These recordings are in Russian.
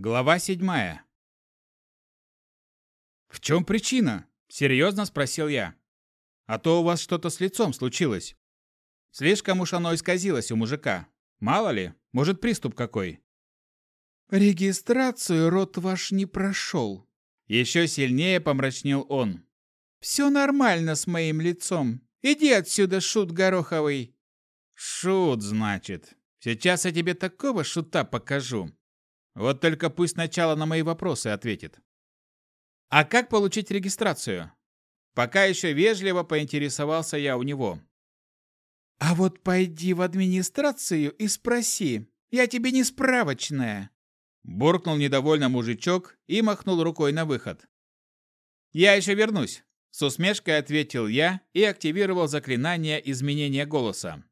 Глава седьмая. «В чем причина?» – серьезно спросил я. «А то у вас что-то с лицом случилось. Слишком уж оно исказилось у мужика. Мало ли, может приступ какой». «Регистрацию рот ваш не прошел». Еще сильнее помрачнел он. «Все нормально с моим лицом. Иди отсюда, шут гороховый». «Шут, значит. Сейчас я тебе такого шута покажу. Вот только пусть сначала на мои вопросы ответит. А как получить регистрацию? Пока еще вежливо поинтересовался я у него. А вот пойди в администрацию и спроси. Я тебе не справочная. Буркнул недовольно мужичок и махнул рукой на выход. Я еще вернусь. С усмешкой ответил я и активировал заклинание изменения голоса.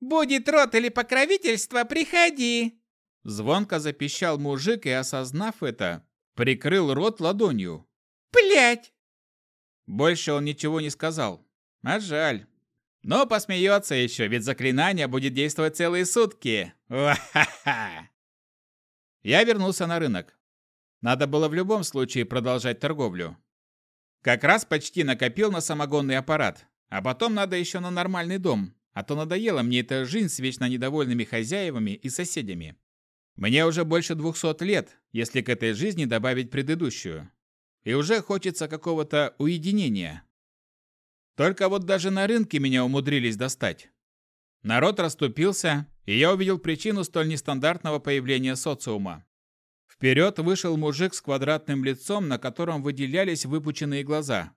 «Будет рот или покровительство, приходи!» Звонко запищал мужик и, осознав это, прикрыл рот ладонью. «Блядь!» Больше он ничего не сказал. А жаль. Но посмеется еще, ведь заклинание будет действовать целые сутки. Ва-ха-ха! Я вернулся на рынок. Надо было в любом случае продолжать торговлю. Как раз почти накопил на самогонный аппарат, а потом надо еще на нормальный дом, а то надоела мне эта жизнь с вечно недовольными хозяевами и соседями. Мне уже больше двухсот лет, если к этой жизни добавить предыдущую. И уже хочется какого-то уединения. Только вот даже на рынке меня умудрились достать. Народ расступился, и я увидел причину столь нестандартного появления социума. Вперед вышел мужик с квадратным лицом, на котором выделялись выпученные глаза.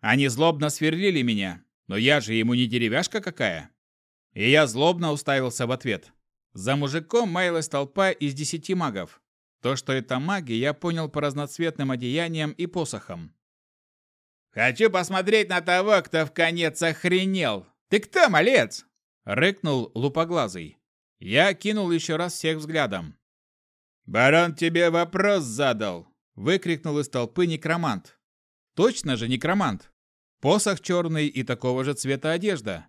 Они злобно сверлили меня, но я же ему не деревяшка какая. И я злобно уставился в ответ. За мужиком маялась толпа из десяти магов. То, что это маги, я понял по разноцветным одеяниям и посохам. «Хочу посмотреть на того, кто в конец охренел! Ты кто, малец?» — рыкнул лупоглазый. Я кинул еще раз всех взглядом. «Барон тебе вопрос задал!» — выкрикнул из толпы некромант. «Точно же некромант! Посох черный и такого же цвета одежда.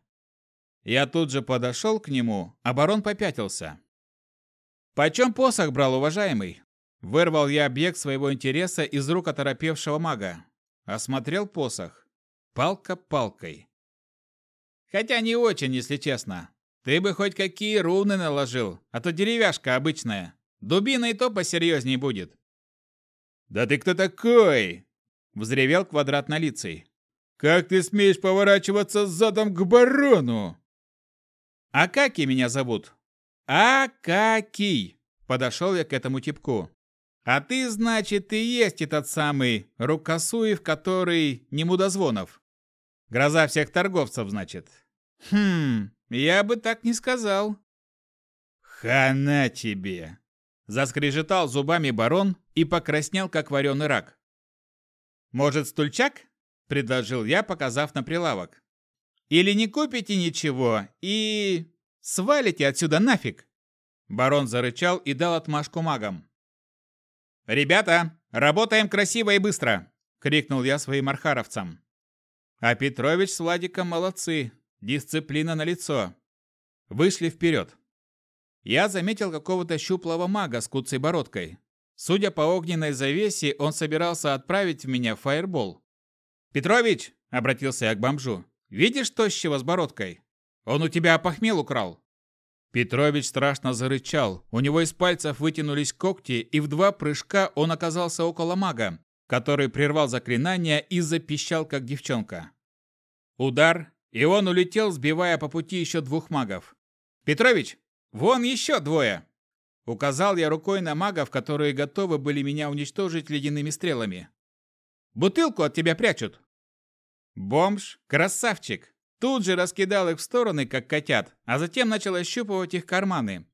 Я тут же подошел к нему, а барон попятился. «Почем посох брал, уважаемый?» Вырвал я объект своего интереса из рук оторопевшего мага. Осмотрел посох. Палка палкой. Хотя не очень, если честно. Ты бы хоть какие руны наложил, а то деревяшка обычная. Дубина и то посерьезней будет. «Да ты кто такой?» – взревел квадратнолицый. «Как ты смеешь поворачиваться задом к барону?» «Акакий меня зовут». «Акакий!» – подошел я к этому типку. «А ты, значит, и есть этот самый Рукосуев, который не мудозвонов. Гроза всех торговцев, значит». «Хм, я бы так не сказал». «Хана тебе!» Заскрежетал зубами барон и покраснел, как вареный рак. «Может, стульчак?» – предложил я, показав на прилавок. Или не купите ничего и... свалите отсюда нафиг!» Барон зарычал и дал отмашку магам. «Ребята, работаем красиво и быстро!» — крикнул я своим архаровцам. А Петрович с Владиком молодцы, дисциплина на лицо. Вышли вперед. Я заметил какого-то щуплого мага с куцей бородкой. Судя по огненной завесе, он собирался отправить в меня фаербол. «Петрович!» — обратился я к бомжу. Видишь тощего с бородкой? Он у тебя похмел украл». Петрович страшно зарычал. У него из пальцев вытянулись когти, и в два прыжка он оказался около мага, который прервал заклинание и запищал, как девчонка. Удар, и он улетел, сбивая по пути еще двух магов. «Петрович, вон еще двое!» Указал я рукой на магов, которые готовы были меня уничтожить ледяными стрелами. «Бутылку от тебя прячут!» Бомж, красавчик, тут же раскидал их в стороны, как котят, а затем начал ощупывать их карманы.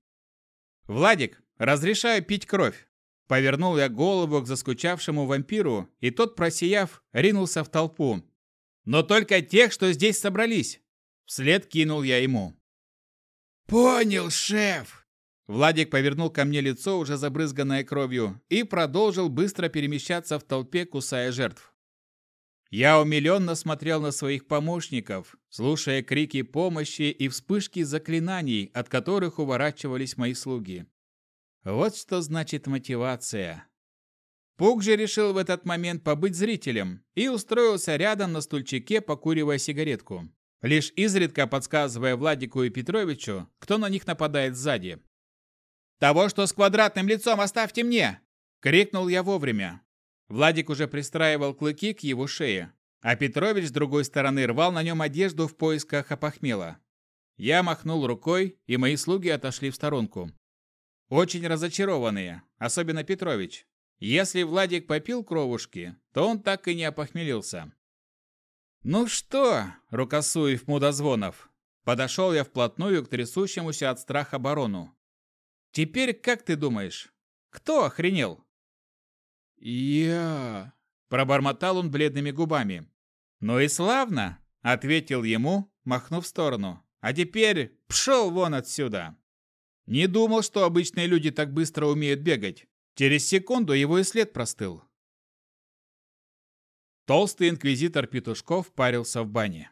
«Владик, разрешаю пить кровь!» Повернул я голову к заскучавшему вампиру, и тот, просияв, ринулся в толпу. «Но только тех, что здесь собрались!» Вслед кинул я ему. «Понял, шеф!» Владик повернул ко мне лицо, уже забрызганное кровью, и продолжил быстро перемещаться в толпе, кусая жертв. Я умиленно смотрел на своих помощников, слушая крики помощи и вспышки заклинаний, от которых уворачивались мои слуги. Вот что значит мотивация. Пук же решил в этот момент побыть зрителем и устроился рядом на стульчике, покуривая сигаретку, лишь изредка подсказывая Владику и Петровичу, кто на них нападает сзади. «Того, что с квадратным лицом, оставьте мне!» — крикнул я вовремя. Владик уже пристраивал клыки к его шее, а Петрович с другой стороны рвал на нем одежду в поисках опохмела. Я махнул рукой, и мои слуги отошли в сторонку. Очень разочарованные, особенно Петрович. Если Владик попил кровушки, то он так и не опохмелился. «Ну что, Рукосуев Мудозвонов?» Подошел я вплотную к трясущемуся от страха барону. «Теперь как ты думаешь, кто охренел?» «Я...» – пробормотал он бледными губами. «Ну и славно!» – ответил ему, махнув в сторону. «А теперь пшел вон отсюда!» Не думал, что обычные люди так быстро умеют бегать. Через секунду его и след простыл. Толстый инквизитор Петушков парился в бане.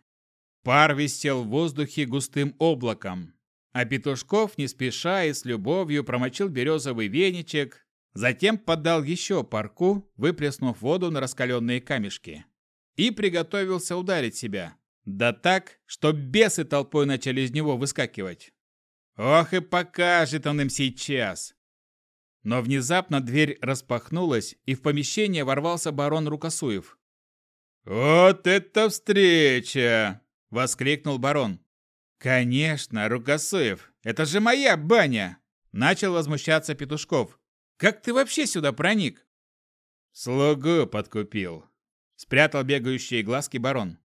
Пар висел в воздухе густым облаком, а Петушков не спеша и с любовью промочил березовый веничек, затем поддал еще парку, выплеснув воду на раскаленные камешки, и приготовился ударить себя. Да так, что бесы толпой начали из него выскакивать. Ох и покажет он им сейчас! Но внезапно дверь распахнулась, и в помещение ворвался барон Рукосуев. «Вот это встреча!» – воскликнул барон. «Конечно, Рукосуев, это же моя баня!» – начал возмущаться Петушков. «Как ты вообще сюда проник?» «Слугу подкупил», – спрятал бегающие глазки барон.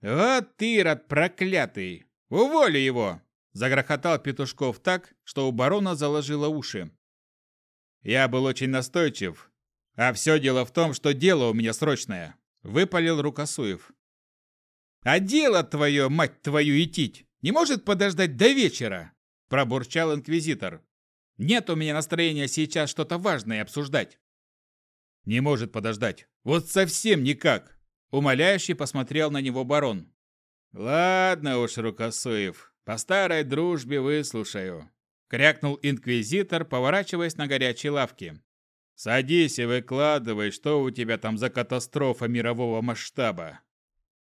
«Вот ты, рад проклятый! Уволи его!» – загрохотал Петушков так, что у барона заложило уши. Я был очень настойчив. А все дело в том, что дело у меня срочное. Выпалил Рукосуев. А дело твое, мать твою, идтить, не может подождать до вечера? Пробурчал инквизитор. Нет у меня настроения сейчас что-то важное обсуждать. Не может подождать. Вот совсем никак. Умоляющий посмотрел на него барон. Ладно уж, Рукосуев, по старой дружбе выслушаю крякнул инквизитор, поворачиваясь на горячей лавке. Садись и выкладывай, что у тебя там за катастрофа мирового масштаба.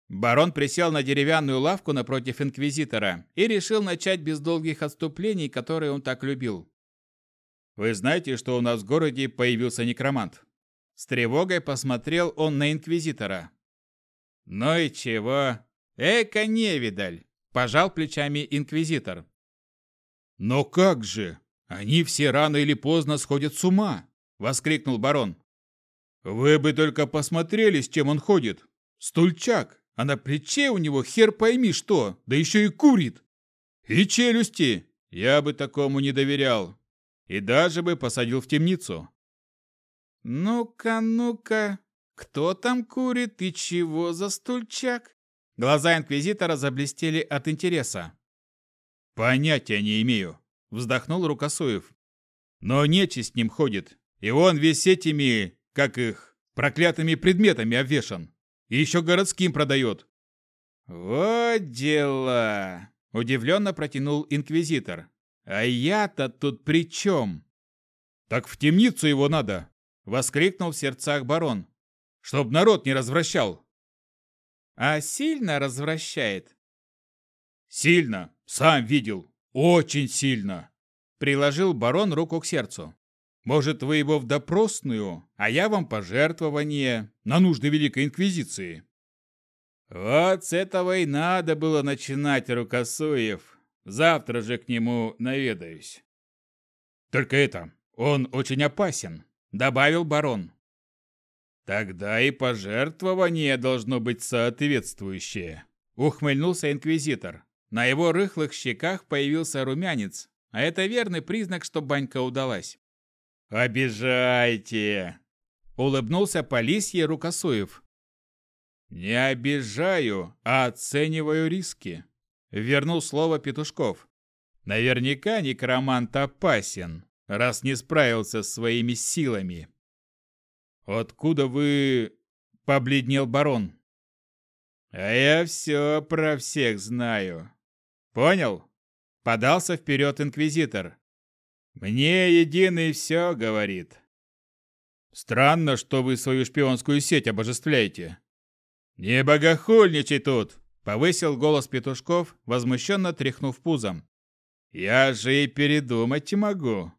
Барон присел на деревянную лавку напротив инквизитора и решил начать без долгих отступлений, которые он так любил. Вы знаете, что у нас в городе появился некромант? С тревогой посмотрел он на инквизитора. Ну и чего? Эка невидаль, пожал плечами инквизитор. «Но как же? Они все рано или поздно сходят с ума!» — воскликнул барон. «Вы бы только посмотрели, с чем он ходит! Стульчак, а на плече у него хер пойми что, да еще и курит! И челюсти! Я бы такому не доверял! И даже бы посадил в темницу!» «Ну-ка, ну-ка, кто там курит и чего за стульчак?» Глаза инквизитора заблестели от интереса. «Понятия не имею», — вздохнул Рукосуев. «Но нечисть с ним ходит, и он весь этими, как их, проклятыми предметами обвешан. И еще городским продает». «Вот дела!» — удивленно протянул инквизитор. «А я-то тут при чем?» «Так в темницу его надо!» — воскликнул в сердцах барон. «Чтоб народ не развращал!» «А сильно развращает?» «Сильно! Сам видел! Очень сильно!» Приложил барон руку к сердцу. «Может, вы его в допросную, а я вам пожертвование на нужды Великой Инквизиции?» «Вот с этого и надо было начинать, Рукосуев. Завтра же к нему наведаюсь». «Только это, он очень опасен», — добавил барон. «Тогда и пожертвование должно быть соответствующее», — ухмыльнулся инквизитор. На его рыхлых щеках появился румянец, а это верный признак, что банька удалась. «Обижайте!» — улыбнулся Полисье Рукосуев. «Не обижаю, а оцениваю риски», — вернул слово Петушков. «Наверняка некромант опасен, раз не справился с своими силами». «Откуда вы...» — побледнел барон. «А я все про всех знаю. Понял? Подался вперед инквизитор. Мне единый все говорит. Странно, что вы свою шпионскую сеть обожествляете. Не богохульничай тут, повысил голос Петушков, возмущенно тряхнув пузом. Я же и передумать могу.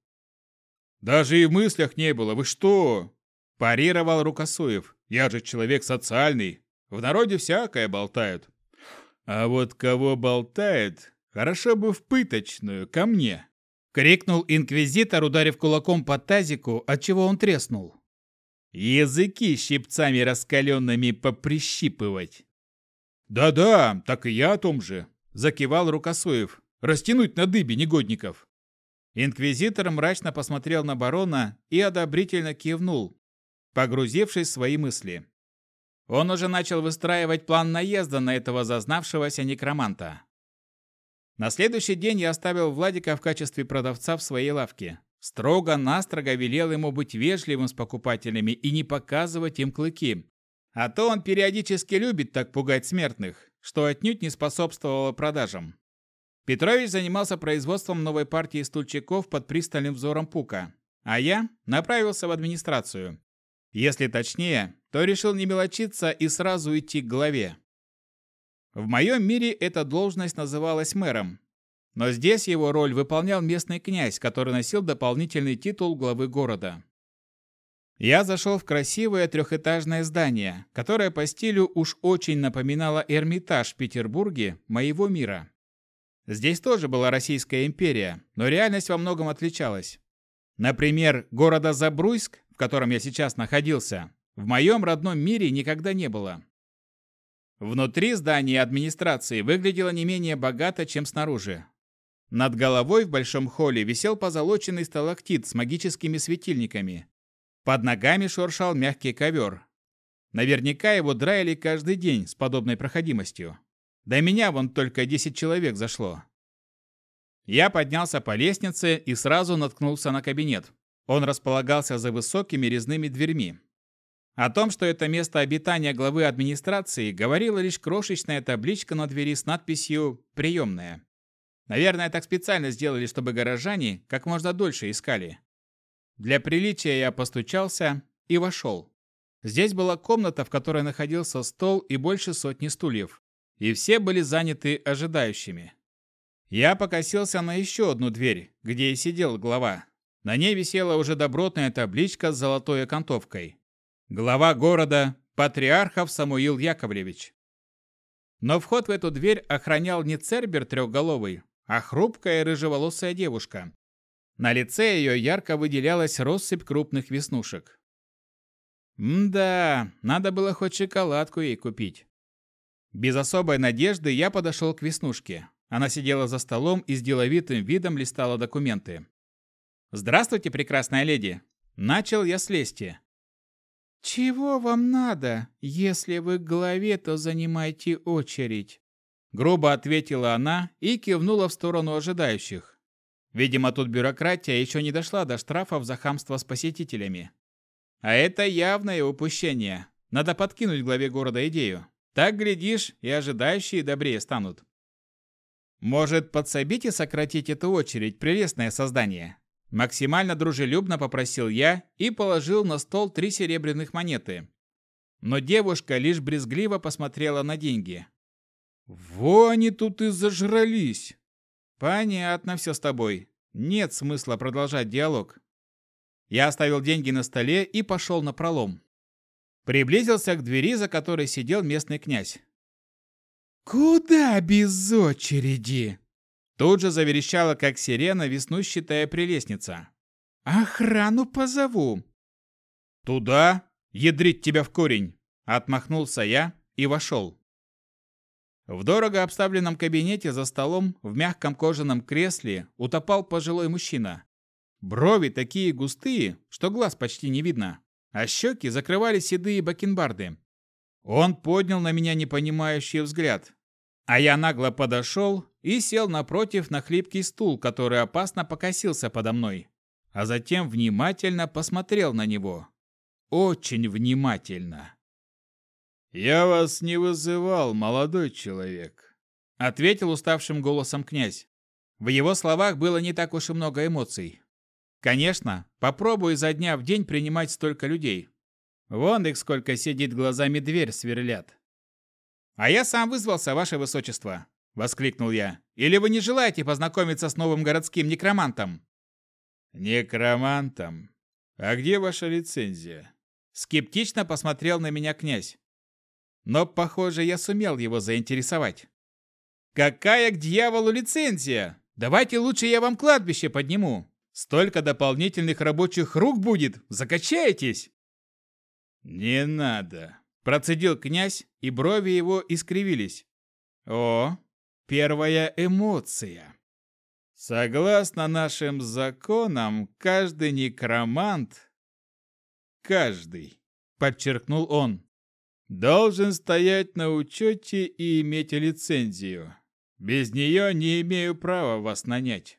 Даже и в мыслях не было, вы что? Парировал Рукосуев. Я же человек социальный. В народе всякое болтают. А вот кого болтает, хорошо бы в пыточную, ко мне. Крикнул инквизитор, ударив кулаком по тазику, отчего он треснул. Языки щипцами раскаленными поприщипывать. «Да-да, так и я о том же», – закивал Рукосуев. «Растянуть на дыбе негодников». Инквизитор мрачно посмотрел на барона и одобрительно кивнул, погрузившись в свои мысли. Он уже начал выстраивать план наезда на этого зазнавшегося некроманта. На следующий день я оставил Владика в качестве продавца в своей лавке. Строго-настрого велел ему быть вежливым с покупателями и не показывать им клыки. А то он периодически любит так пугать смертных, что отнюдь не способствовало продажам. Петрович занимался производством новой партии стульчиков под пристальным взором Пука, а я направился в администрацию. Если точнее, то решил не мелочиться и сразу идти к главе. В моем мире эта должность называлась мэром, но здесь его роль выполнял местный князь, который носил дополнительный титул главы города. Я зашел в красивое трехэтажное здание, которое по стилю уж очень напоминало Эрмитаж в Петербурге моего мира. Здесь тоже была Российская империя, но реальность во многом отличалась. Например, города Забруйск, в котором я сейчас находился, в моем родном мире никогда не было. Внутри здания администрации выглядело не менее богато, чем снаружи. Над головой в большом холле висел позолоченный сталактит с магическими светильниками. Под ногами шуршал мягкий ковер. Наверняка его драили каждый день с подобной проходимостью. До меня вон только 10 человек зашло. Я поднялся по лестнице и сразу наткнулся на кабинет. Он располагался за высокими резными дверьми. О том, что это место обитания главы администрации, говорила лишь крошечная табличка на двери с надписью «Приемная». Наверное, так специально сделали, чтобы горожане как можно дольше искали. Для приличия я постучался и вошел. Здесь была комната, в которой находился стол и больше сотни стульев. И все были заняты ожидающими. Я покосился на еще одну дверь, где и сидел глава. На ней висела уже добротная табличка с золотой окантовкой. Глава города Патриархов Самуил Яковлевич. Но вход в эту дверь охранял не Цербер трехголовый, а хрупкая рыжеволосая девушка. На лице ее ярко выделялась россыпь крупных веснушек. Мда, надо было хоть шоколадку ей купить. Без особой надежды я подошел к Веснушке. Она сидела за столом и с деловитым видом листала документы. «Здравствуйте, прекрасная леди!» Начал я с лести. «Чего вам надо? Если вы к главе, то занимайте очередь», — грубо ответила она и кивнула в сторону ожидающих. Видимо, тут бюрократия еще не дошла до штрафов за хамство с посетителями. А это явное упущение. Надо подкинуть главе города идею. Так, глядишь, и ожидающие добрее станут. Может, подсобите сократить эту очередь, прелестное создание? Максимально дружелюбно попросил я и положил на стол три серебряных монеты. Но девушка лишь брезгливо посмотрела на деньги. «Во они тут и зажрались!» «Понятно все с тобой. Нет смысла продолжать диалог». Я оставил деньги на столе и пошел на пролом. Приблизился к двери, за которой сидел местный князь. «Куда без очереди?» Тут же заверещала, как сирена, веснущатая прелестница. «Охрану позову!» «Туда? Ядрить тебя в корень!» Отмахнулся я и вошел. В дорого обставленном кабинете за столом в мягком кожаном кресле утопал пожилой мужчина. Брови такие густые, что глаз почти не видно, а щеки закрывали седые бакенбарды. Он поднял на меня непонимающий взгляд, а я нагло подошел и сел напротив на хлипкий стул, который опасно покосился подо мной, а затем внимательно посмотрел на него. Очень внимательно. «Я вас не вызывал, молодой человек», — ответил уставшим голосом князь. В его словах было не так уж и много эмоций. Конечно, попробую изо дня в день принимать столько людей. Вон их сколько сидит глазами дверь сверлят. А я сам вызвался, ваше высочество, воскликнул я. Или вы не желаете познакомиться с новым городским некромантом? Некромантом? А где ваша лицензия? Скептично посмотрел на меня князь. Но, похоже, я сумел его заинтересовать. Какая к дьяволу лицензия? Давайте лучше я вам кладбище подниму. Столько дополнительных рабочих рук будет, закачаетесь. Не надо, процедил князь, и брови его искривились. О, первая эмоция. Согласно нашим законам, каждый некромант, каждый, подчеркнул он, должен стоять на учете и иметь лицензию. Без нее не имею права вас нанять.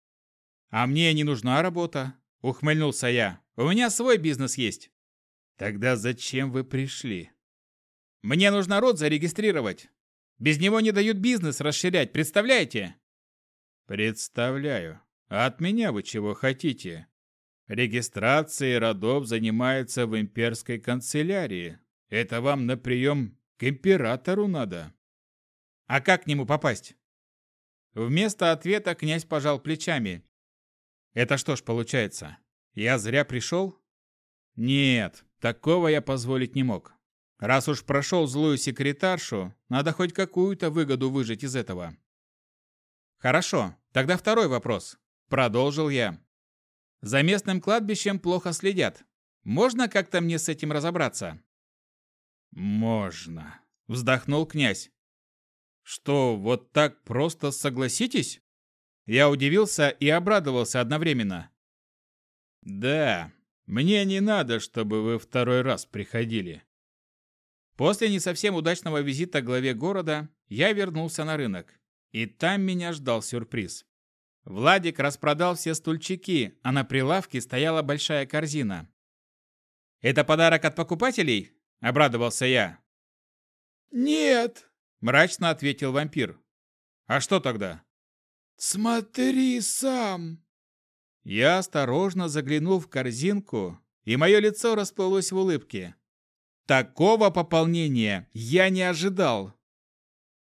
А мне не нужна работа, ухмыльнулся я. У меня свой бизнес есть. Тогда зачем вы пришли? Мне нужно род зарегистрировать. Без него не дают бизнес расширять, представляете? Представляю. А от меня вы чего хотите? Регистрацией родов занимается в имперской канцелярии. Это вам на прием к императору надо. А как к нему попасть? Вместо ответа князь пожал плечами. Это что ж получается? Я зря пришел? Нет, такого я позволить не мог. Раз уж прошел злую секретаршу, надо хоть какую-то выгоду выжить из этого. Хорошо, тогда второй вопрос. Продолжил я. За местным кладбищем плохо следят. Можно как-то мне с этим разобраться? Можно, вздохнул князь. Что, вот так просто согласитесь? Я удивился и обрадовался одновременно. Да, мне не надо, чтобы вы второй раз приходили. После не совсем удачного визита к главе города я вернулся на рынок, и там меня ждал сюрприз. Владик распродал все стульчики, а на прилавке стояла большая корзина. «Это подарок от покупателей?» – обрадовался я. «Нет», Мрачно ответил вампир. А что тогда? Смотри сам. Я осторожно заглянул в корзинку, и мое лицо расплылось в улыбке. Такого пополнения я не ожидал.